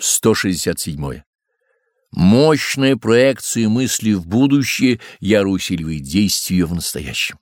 167. Мощная проекция мысли в будущее яро усиливает действие в настоящем.